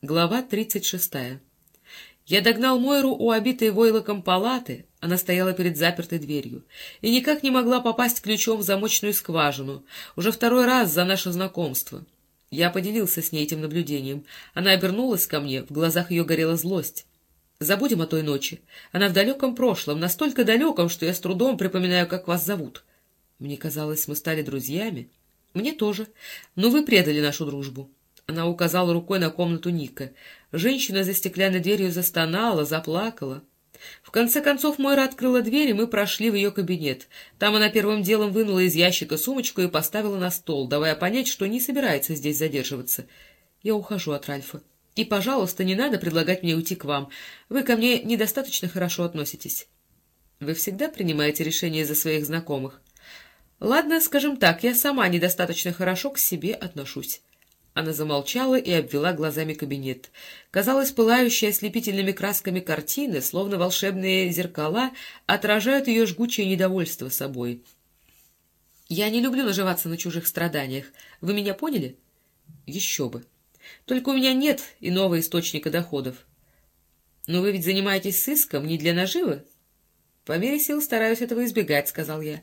Глава 36. Я догнал Мойру у обитой войлоком палаты, она стояла перед запертой дверью, и никак не могла попасть ключом в замочную скважину, уже второй раз за наше знакомство. Я поделился с ней этим наблюдением. Она обернулась ко мне, в глазах ее горела злость. Забудем о той ночи. Она в далеком прошлом, настолько далеком, что я с трудом припоминаю, как вас зовут. Мне казалось, мы стали друзьями. Мне тоже. Но вы предали нашу дружбу. Она указала рукой на комнату Ника. Женщина за стеклянной дверью застонала, заплакала. В конце концов Мойра открыла дверь, и мы прошли в ее кабинет. Там она первым делом вынула из ящика сумочку и поставила на стол, давая понять, что не собирается здесь задерживаться. Я ухожу от Ральфа. И, пожалуйста, не надо предлагать мне уйти к вам. Вы ко мне недостаточно хорошо относитесь. Вы всегда принимаете решения за своих знакомых. Ладно, скажем так, я сама недостаточно хорошо к себе отношусь. Она замолчала и обвела глазами кабинет. Казалось, пылающие ослепительными красками картины, словно волшебные зеркала, отражают ее жгучее недовольство собой. «Я не люблю наживаться на чужих страданиях. Вы меня поняли?» «Еще бы. Только у меня нет иного источника доходов». «Но вы ведь занимаетесь сыском не для наживы?» «По мере сил стараюсь этого избегать», — сказал я.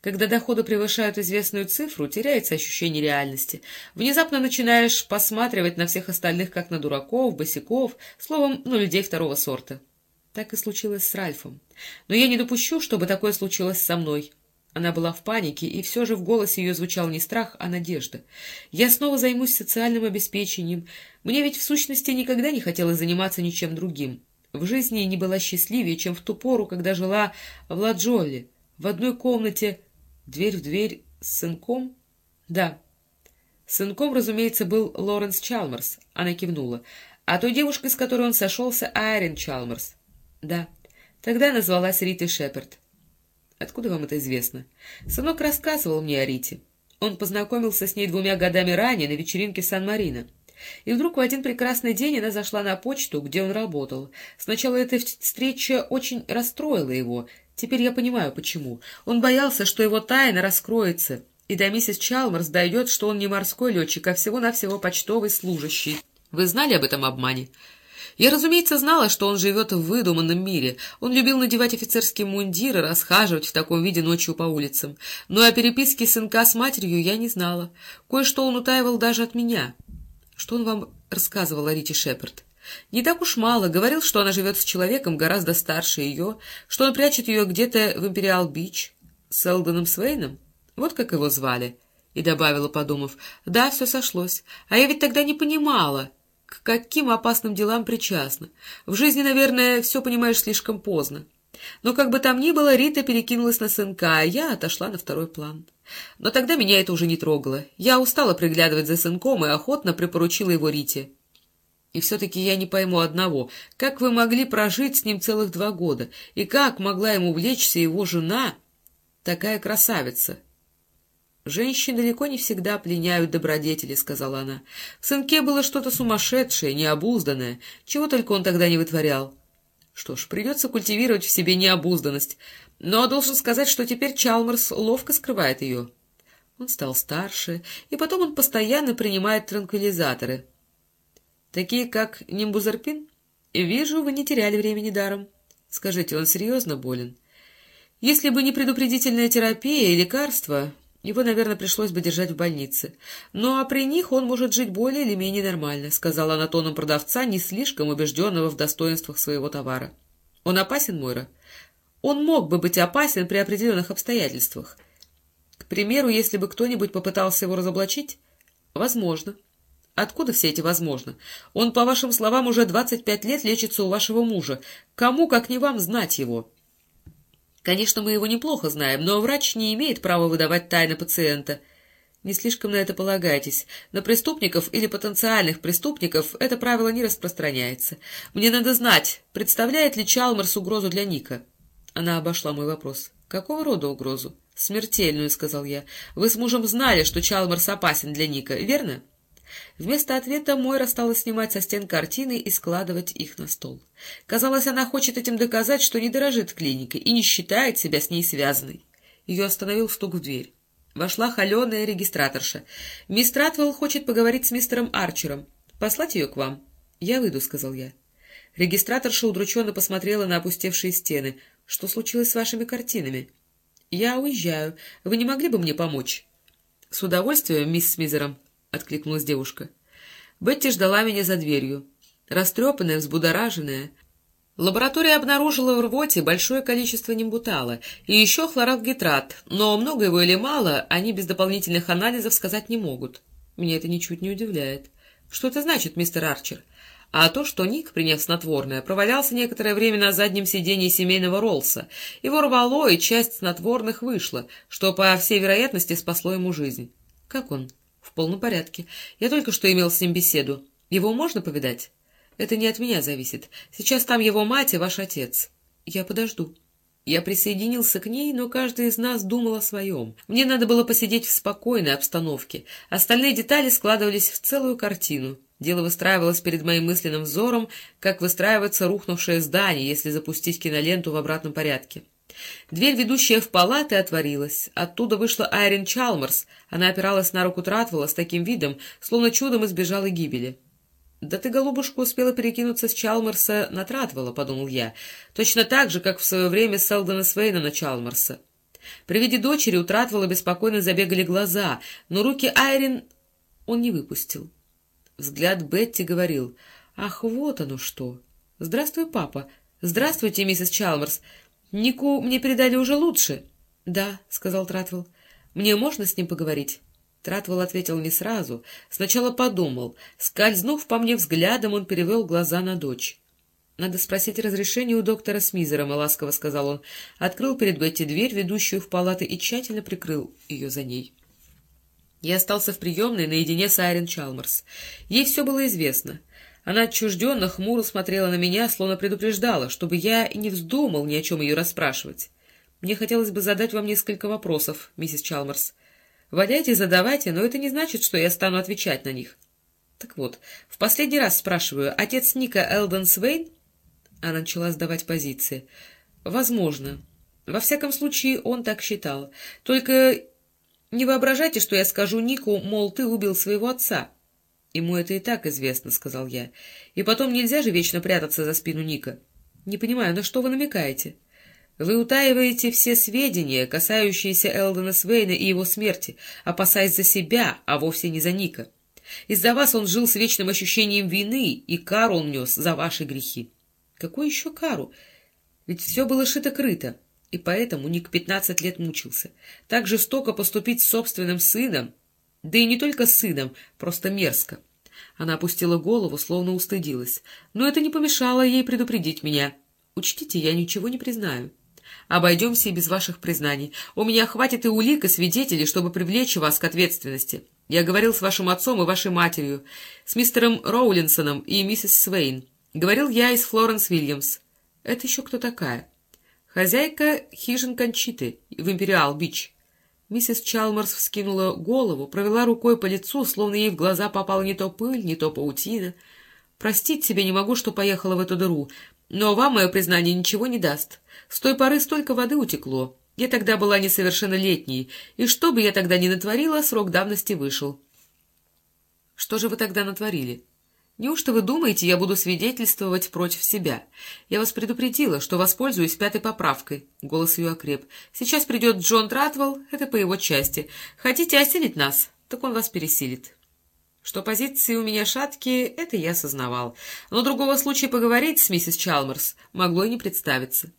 Когда доходы превышают известную цифру, теряется ощущение реальности. Внезапно начинаешь посматривать на всех остальных, как на дураков, босиков, словом, ну, людей второго сорта. Так и случилось с Ральфом. Но я не допущу, чтобы такое случилось со мной. Она была в панике, и все же в голосе ее звучал не страх, а надежда. Я снова займусь социальным обеспечением. Мне ведь в сущности никогда не хотелось заниматься ничем другим. В жизни не была счастливее, чем в ту пору, когда жила в Ладжолле, в одной комнате Дверь в дверь с сынком? Да. Сынком, разумеется, был Лоренс Чалмерс. Она кивнула. А той девушкой, с которой он сошелся, Айрин Чалмерс. Да. Тогда назвалась Ритой Шепард. Откуда вам это известно? Сынок рассказывал мне о Рите. Он познакомился с ней двумя годами ранее на вечеринке Сан-Марино. И вдруг в один прекрасный день она зашла на почту, где он работал. Сначала эта встреча очень расстроила его, Теперь я понимаю, почему. Он боялся, что его тайна раскроется, и до миссис Чалмерс дойдет, что он не морской летчик, а всего-навсего почтовый служащий. Вы знали об этом обмане? Я, разумеется, знала, что он живет в выдуманном мире. Он любил надевать офицерские мундиры, расхаживать в таком виде ночью по улицам. Но о переписке сынка с матерью я не знала. Кое-что он утаивал даже от меня. Что он вам рассказывал о Рите Шепард? Не так уж мало. Говорил, что она живет с человеком гораздо старше ее, что он прячет ее где-то в Империал-Бич. С Элдоном Свейном? Вот как его звали. И добавила, подумав, да, все сошлось. А я ведь тогда не понимала, к каким опасным делам причастна. В жизни, наверное, все понимаешь слишком поздно. Но как бы там ни было, Рита перекинулась на сынка, а я отошла на второй план. Но тогда меня это уже не трогало. Я устала приглядывать за сынком и охотно припоручила его Рите. И все-таки я не пойму одного. Как вы могли прожить с ним целых два года? И как могла ему влечься его жена, такая красавица? «Женщины далеко не всегда пленяют добродетели», — сказала она. «В сынке было что-то сумасшедшее, необузданное. Чего только он тогда не вытворял». Что ж, придется культивировать в себе необузданность. Но должен сказать, что теперь Чалмерс ловко скрывает ее. Он стал старше, и потом он постоянно принимает транквилизаторы — Такие, как нимбузарпин? Вижу, вы не теряли времени даром. Скажите, он серьезно болен? Если бы не предупредительная терапия и лекарства, его, наверное, пришлось бы держать в больнице. Ну, а при них он может жить более или менее нормально, — сказала она тоном продавца, не слишком убежденного в достоинствах своего товара. Он опасен, Мойра? Он мог бы быть опасен при определенных обстоятельствах. К примеру, если бы кто-нибудь попытался его разоблачить? Возможно. — Откуда все эти возможно? Он, по вашим словам, уже двадцать пять лет лечится у вашего мужа. Кому, как не вам, знать его? Конечно, мы его неплохо знаем, но врач не имеет права выдавать тайны пациента. Не слишком на это полагайтесь. На преступников или потенциальных преступников это правило не распространяется. Мне надо знать, представляет ли Чалмарс угрозу для Ника. Она обошла мой вопрос. Какого рода угрозу? Смертельную, сказал я. Вы с мужем знали, что Чалмарс опасен для Ника, верно? — Вместо ответа Мойра стала снимать со стен картины и складывать их на стол. Казалось, она хочет этим доказать, что не дорожит клиникой и не считает себя с ней связанной. Ее остановил стук в дверь. Вошла холеная регистраторша. «Мисс Тратвелл хочет поговорить с мистером Арчером». Послать ее к вам? — Я выйду, — сказал я. Регистраторша удрученно посмотрела на опустевшие стены. — Что случилось с вашими картинами? — Я уезжаю. Вы не могли бы мне помочь? — С удовольствием, мисс Смизером, — откликнулась девушка. Бетти ждала меня за дверью. Растрепанная, взбудораженная. Лаборатория обнаружила в рвоте большое количество нимбутала и еще хлоралгитрат, но много его или мало они без дополнительных анализов сказать не могут. Меня это ничуть не удивляет. Что это значит, мистер Арчер? А то, что Ник, приняв снотворное, провалялся некоторое время на заднем сиденье семейного Роллса. Его рвало, и часть снотворных вышла, что, по всей вероятности, спасло ему жизнь. Как он? В полном порядке. Я только что имел с ним беседу. Его можно повидать? Это не от меня зависит. Сейчас там его мать и ваш отец. Я подожду. Я присоединился к ней, но каждый из нас думал о своем. Мне надо было посидеть в спокойной обстановке. Остальные детали складывались в целую картину. Дело выстраивалось перед моим мысленным взором, как выстраивается рухнувшее здание, если запустить киноленту в обратном порядке. Дверь, ведущая в палаты, отворилась. Оттуда вышла Айрин Чалмерс. Она опиралась на руку Тратвелла с таким видом, словно чудом избежала гибели. — Да ты, голубушка, успела перекинуться с Чалмерса на Тратвелла, — подумал я, точно так же, как в свое время с Элдона Свейна на Чалмерса. При виде дочери у Тратвелла беспокойно забегали глаза, но руки Айрин он не выпустил. Взгляд Бетти говорил, «Ах, вот оно что! Здравствуй, папа! Здравствуйте, миссис Чалмерс! Нику мне передали уже лучше?» «Да», — сказал Тратвелл. «Мне можно с ним поговорить?» Тратвелл ответил не сразу. Сначала подумал. Скользнув по мне взглядом, он перевел глаза на дочь. «Надо спросить разрешение у доктора Смизера», — ласково сказал он. Открыл перед Бетти дверь, ведущую в палаты, и тщательно прикрыл ее за ней. Я остался в приемной наедине с Айрин Чалмерс. Ей все было известно. Она отчужденно, хмуро смотрела на меня, словно предупреждала, чтобы я и не вздумал ни о чем ее расспрашивать. Мне хотелось бы задать вам несколько вопросов, миссис Чалмерс. Валяйте, задавайте, но это не значит, что я стану отвечать на них. Так вот, в последний раз спрашиваю, отец Ника Элден Свейн? Она начала сдавать позиции. Возможно. Во всяком случае, он так считал. Только не воображайте, что я скажу Нику, мол, ты убил своего отца. Ему это и так известно, — сказал я. И потом нельзя же вечно прятаться за спину Ника. Не понимаю, на что вы намекаете? Вы утаиваете все сведения, касающиеся Элдена Свейна и его смерти, опасаясь за себя, а вовсе не за Ника. Из-за вас он жил с вечным ощущением вины, и кару он нес за ваши грехи. Какую еще кару? Ведь все было шито-крыто. И поэтому Ник пятнадцать лет мучился. Так жестоко поступить с собственным сыном, да и не только с сыном, просто мерзко. Она опустила голову, словно устыдилась. Но это не помешало ей предупредить меня. Учтите, я ничего не признаю. Обойдемся и без ваших признаний. У меня хватит и улик, и свидетелей, чтобы привлечь вас к ответственности. Я говорил с вашим отцом и вашей матерью, с мистером Роулинсоном и миссис Свейн. Говорил я и с Флоренс Вильямс. Это еще кто такая? Хозяйка хижин Кончиты в Империал-Бич. Миссис Чалмерс вскинула голову, провела рукой по лицу, словно ей в глаза попала не то пыль, не то паутина. Простить себе не могу, что поехала в эту дыру, но вам мое признание ничего не даст. С той поры столько воды утекло. Я тогда была несовершеннолетней, и что бы я тогда ни натворила, срок давности вышел. Что же вы тогда натворили? Неужто вы думаете, я буду свидетельствовать против себя? Я вас предупредила, что воспользуюсь пятой поправкой. Голос ее окреп. Сейчас придет Джон Тратвелл, это по его части. Хотите осилить нас? Так он вас пересилит. Что позиции у меня шаткие, это я сознавал. Но другого случая поговорить с миссис Чалмерс могло и не представиться.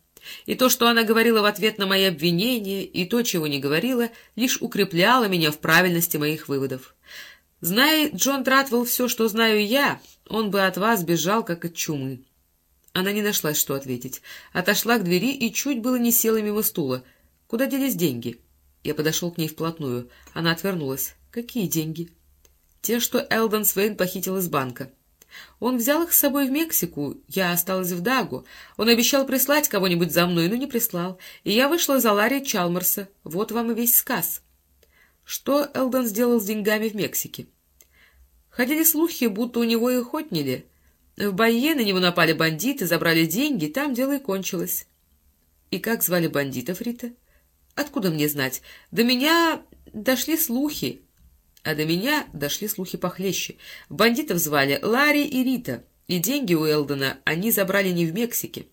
И то, что она говорила в ответ на мои обвинения, и то, чего не говорила, лишь укрепляло меня в правильности моих выводов. Зная Джон Тратвелл все, что знаю я, он бы от вас бежал, как от чумы. Она не нашлась, что ответить. Отошла к двери и чуть было не села мимо стула. Куда делись деньги? Я подошел к ней вплотную. Она отвернулась. Какие деньги? Те, что Элден Свейн похитил из банка. Он взял их с собой в Мексику, я осталась в Дагу. Он обещал прислать кого-нибудь за мной, но не прислал. И я вышла за Ларри Чалмерса. Вот вам и весь сказ. Что Элдон сделал с деньгами в Мексике? Ходили слухи, будто у него их отняли. В Байе на него напали бандиты, забрали деньги, там дело и кончилось. И как звали бандитов, Рита? Откуда мне знать? До меня дошли слухи. А до меня дошли слухи похлеще. Бандитов звали Ларри и Рита, и деньги у Элдона они забрали не в Мексике.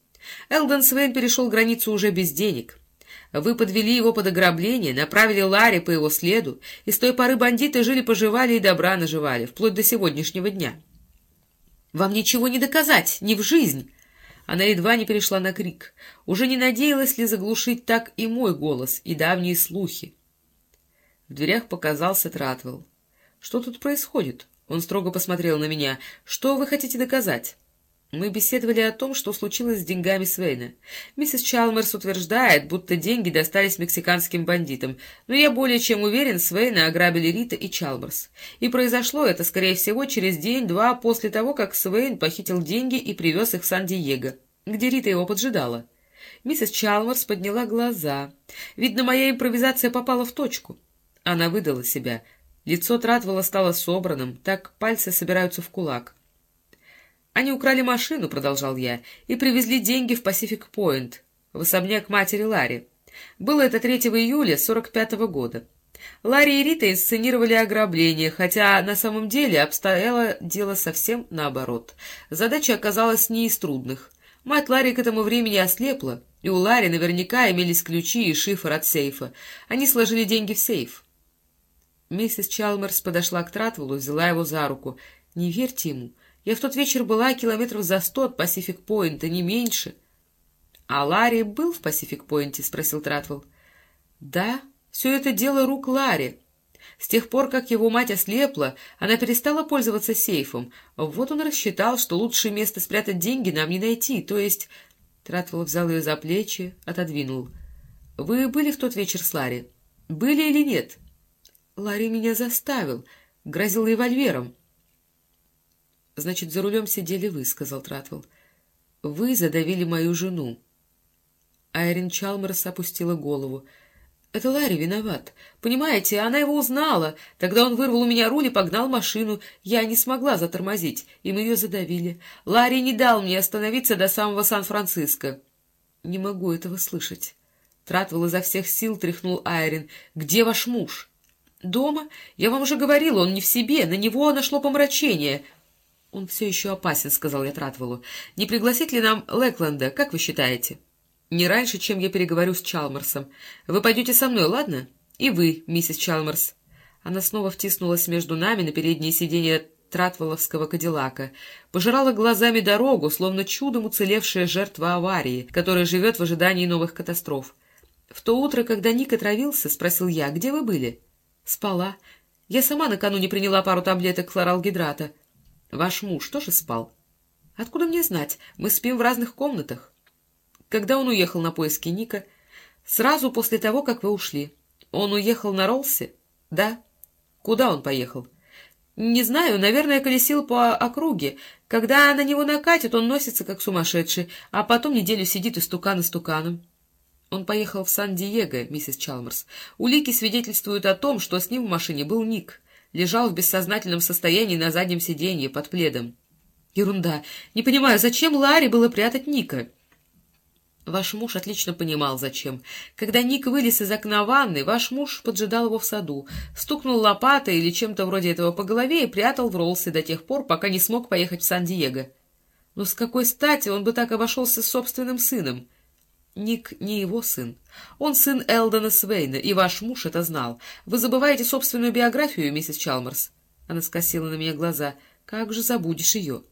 Элдон Свейн перешел границу уже без денег. Вы подвели его под ограбление, направили Ларри по его следу, и с той поры бандиты жили-поживали и добра наживали, вплоть до сегодняшнего дня. Вам ничего не доказать, ни в жизнь!» Она едва не перешла на крик. Уже не надеялась ли заглушить так и мой голос, и давние слухи. В дверях показался Тратвелл. «Что тут происходит?» Он строго посмотрел на меня. «Что вы хотите доказать?» Мы беседовали о том, что случилось с деньгами Свейна. Миссис Чалмерс утверждает, будто деньги достались мексиканским бандитам, но я более чем уверен, Свейна ограбили Рита и Чалмерс. И произошло это, скорее всего, через день-два после того, как Свейн похитил деньги и привез их в Сан-Диего, где Рита его поджидала. Миссис Чалмерс подняла глаза. Видно, моя импровизация попала в точку. Она выдала себя. Лицо Тратвелла стало собранным, так пальцы собираются в кулак. «Они украли машину», — продолжал я, — «и привезли деньги в Пасифик-Пойнт, в особняк матери Ларри. Было это 3 июля 45-го года. Ларри и Рита инсценировали ограбление, хотя на самом деле обстояло дело совсем наоборот. Задача оказалась не из трудных. Мать Ларри к этому времени ослепла, и у Ларри наверняка имелись ключи и шифр от сейфа. Они сложили деньги в сейф. Миссис Чалмерс подошла к Тратвеллу, взяла его за руку. «Не верьте ему. Я в тот вечер была километров за сто от Пасифик-Пойнта, не меньше». «А Ларри был в Пасифик-Пойнте?» — спросил Тратвелл. «Да, все это дело рук Ларри. С тех пор, как его мать ослепла, она перестала пользоваться сейфом. Вот он рассчитал, что лучшее место спрятать деньги нам не найти, то есть...» Тратвелл взял ее за плечи, отодвинул. «Вы были в тот вечер с Ларри? Были или нет?» Ларри меня заставил, грозил револьвером. — Значит, за рулем сидели вы, — сказал Тратвелл. — Вы задавили мою жену. Айрин Чалмерс опустила голову. — Это Ларри виноват. Понимаете, она его узнала. Тогда он вырвал у меня руль и погнал машину. Я не смогла затормозить, и мы ее задавили. Ларри не дал мне остановиться до самого Сан-Франциско. — Не могу этого слышать. Тратвелл изо всех сил тряхнул Айрин. — Где ваш муж? — «Дома? Я вам уже говорила, он не в себе, на него нашло помрачение». «Он все еще опасен», — сказал я Тратвеллу. «Не пригласить ли нам Лэкленда, как вы считаете?» «Не раньше, чем я переговорю с Чалмерсом. Вы пойдете со мной, ладно? И вы, миссис Чалмерс». Она снова втиснулась между нами на переднее сиденье Тратвелловского кадиллака, пожирала глазами дорогу, словно чудом уцелевшая жертва аварии, которая живет в ожидании новых катастроф. «В то утро, когда Ник отравился, — спросил я, — где вы были?» Спала. Я сама накануне приняла пару таблеток хлоралгидрата. Ваш муж тоже спал? Откуда мне знать? Мы спим в разных комнатах. Когда он уехал на поиски Ника? Сразу после того, как вы ушли. Он уехал на Ролсе? Да. Куда он поехал? Не знаю, наверное, колесил по округе. Когда на него накатит, он носится как сумасшедший, а потом неделю сидит истукан истуканом. Он поехал в Сан-Диего, миссис Чалмерс. Улики свидетельствуют о том, что с ним в машине был Ник. Лежал в бессознательном состоянии на заднем сиденье под пледом. Ерунда. Не понимаю, зачем Ларри было прятать Ника? Ваш муж отлично понимал, зачем. Когда Ник вылез из окна ванны, ваш муж поджидал его в саду, стукнул лопатой или чем-то вроде этого по голове и прятал в Ролсе до тех пор, пока не смог поехать в Сан-Диего. Но с какой стати он бы так обошелся с собственным сыном? Ник не его сын. Он сын Элдона Свейна, и ваш муж это знал. Вы забываете собственную биографию, миссис Чалмерс?» Она скосила на меня глаза. «Как же забудешь ее?»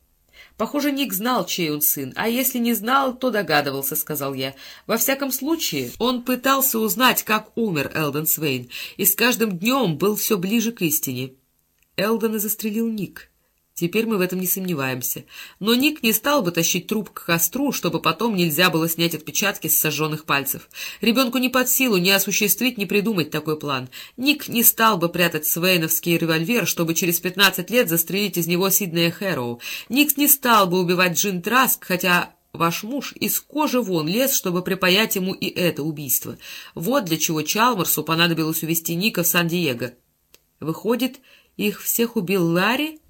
«Похоже, Ник знал, чей он сын, а если не знал, то догадывался», — сказал я. «Во всяком случае, он пытался узнать, как умер Элдон Свейн, и с каждым днем был все ближе к истине». Элдона застрелил Ник. Теперь мы в этом не сомневаемся. Но Ник не стал бы тащить труп к костру, чтобы потом нельзя было снять отпечатки с сожженных пальцев. Ребенку не под силу ни осуществить, ни придумать такой план. Ник не стал бы прятать свейновский револьвер, чтобы через пятнадцать лет застрелить из него Сиднея Хэроу. Ник не стал бы убивать Джин Траск, хотя ваш муж из кожи вон лез, чтобы припаять ему и это убийство. Вот для чего Чалмарсу понадобилось увезти Ника в Сан-Диего. Выходит, их всех убил Ларри?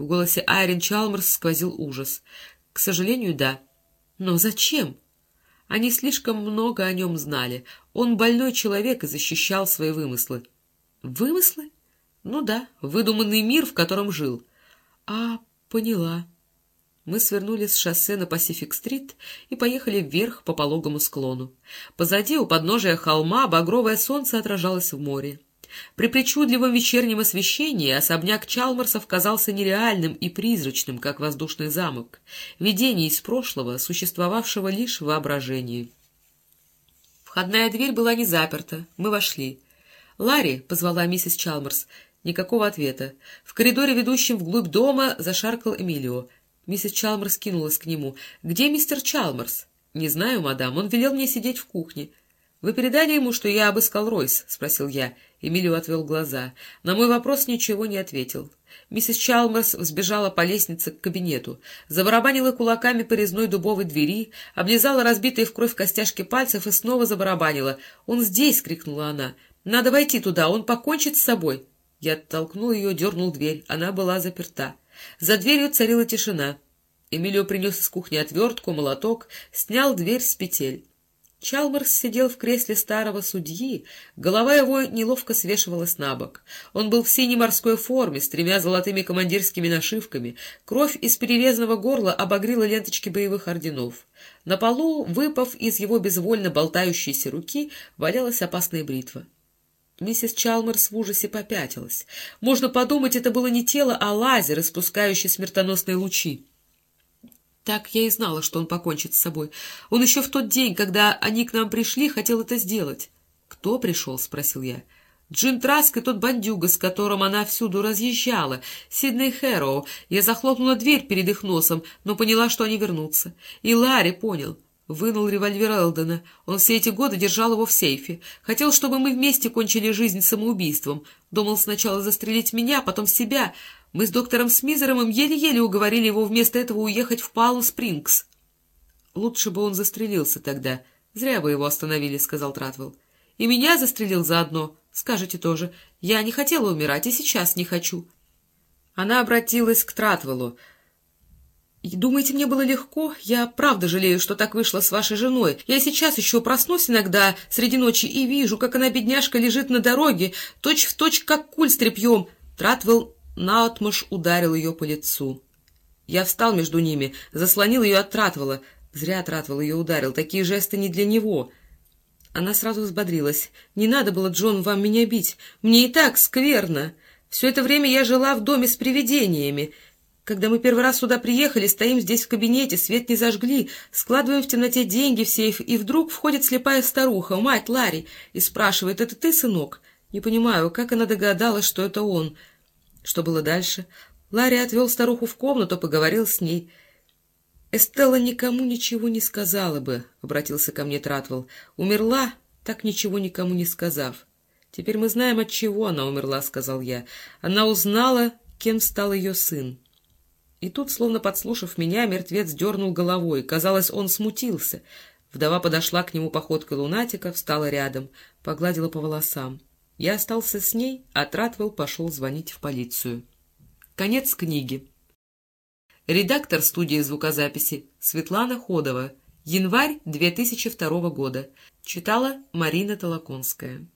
В голосе Айрин Чалмерс сквозил ужас. — К сожалению, да. Но зачем? Они слишком много о нем знали. Он больной человек и защищал свои вымыслы. — Вымыслы? Ну да, выдуманный мир, в котором жил. А, поняла. Мы свернули с шоссе на Пасифик-стрит и поехали вверх по пологому склону. Позади, у подножия холма, багровое солнце отражалось в море. При причудливом вечернем освещении особняк Чалмарсов казался нереальным и призрачным, как воздушный замок, видение из прошлого, существовавшего лишь в воображении. Входная дверь была не заперта. Мы вошли. «Ларри!» — позвала миссис Чалмарс. Никакого ответа. В коридоре, ведущем вглубь дома, зашаркал Эмилио. Миссис Чалмарс кинулась к нему. «Где мистер Чалмарс?» «Не знаю, мадам. Он велел мне сидеть в кухне». «Вы передали ему, что я обыскал Ройс?» — спросил я. Эмилио отвел глаза. На мой вопрос ничего не ответил. Миссис Чалмерс взбежала по лестнице к кабинету, забарабанила кулаками по резной дубовой двери, облизала разбитые в кровь костяшки пальцев и снова забарабанила. «Он здесь!» — крикнула она. «Надо войти туда, он покончит с собой!» Я оттолкнул ее, дернул дверь. Она была заперта. За дверью царила тишина. Эмилио принес из кухни отвертку, молоток, снял дверь с петель. Чалмарс сидел в кресле старого судьи, голова его неловко свешивалась на бок. Он был в синей морской форме, с тремя золотыми командирскими нашивками. Кровь из перерезанного горла обогрила ленточки боевых орденов. На полу, выпав из его безвольно болтающейся руки, валялась опасная бритва. Миссис Чалмерс в ужасе попятилась. Можно подумать, это было не тело, а лазер, испускающий смертоносные лучи. Так я и знала, что он покончит с собой. Он еще в тот день, когда они к нам пришли, хотел это сделать. — Кто пришел? — спросил я. — Джим Траск и тот бандюга, с которым она всюду разъезжала, Сидней Хэроу. Я захлопнула дверь перед их носом, но поняла, что они вернутся. И Ларри понял. Вынул револьвер Элдена. Он все эти годы держал его в сейфе. Хотел, чтобы мы вместе кончили жизнь самоубийством. Думал сначала застрелить меня, потом себя, мы с доктором Смизеровым еле-еле уговорили его вместо этого уехать в Палм-Спрингс. — Лучше бы он застрелился тогда. Зря вы его остановили, — сказал Тратвелл. — И меня застрелил заодно. Скажете тоже. Я не хотела умирать, и сейчас не хочу. Она обратилась к Тратвеллу. — Думаете, мне было легко? Я правда жалею, что так вышло с вашей женой. Я сейчас еще проснусь иногда среди ночи и вижу, как она, бедняжка, лежит на дороге, точь-в-точь, точь, как куль с тряпьем. Тратвелл наотмашь ударил ее по лицу. Я встал между ними, заслонил ее от Тратвала. Зря Тратвал ее ударил, такие жесты не для него. Она сразу взбодрилась. «Не надо было, Джон, вам меня бить. Мне и так скверно. Все это время я жила в доме с привидениями. Когда мы первый раз сюда приехали, стоим здесь в кабинете, свет не зажгли, складываем в темноте деньги в сейф, и вдруг входит слепая старуха, мать Ларри, и спрашивает, «Это ты, сынок?» Не понимаю, как она догадалась, что это он. Что было дальше? Ларри отвел старуху в комнату, поговорил с ней. «Эстелла никому ничего не сказала бы», — обратился ко мне Тратвелл. «Умерла, так ничего никому не сказав». «Теперь мы знаем, от чего она умерла», — сказал я. «Она узнала, кем стал ее сын». И тут, словно подслушав меня, мертвец дернул головой. Казалось, он смутился. Вдова подошла к нему походкой лунатика, встала рядом, погладила по волосам. Я остался с ней, а Тратвелл пошел звонить в полицию. Конец книги. Редактор студии звукозаписи Светлана Ходова. Январь 2002 года. Читала Марина Толоконская.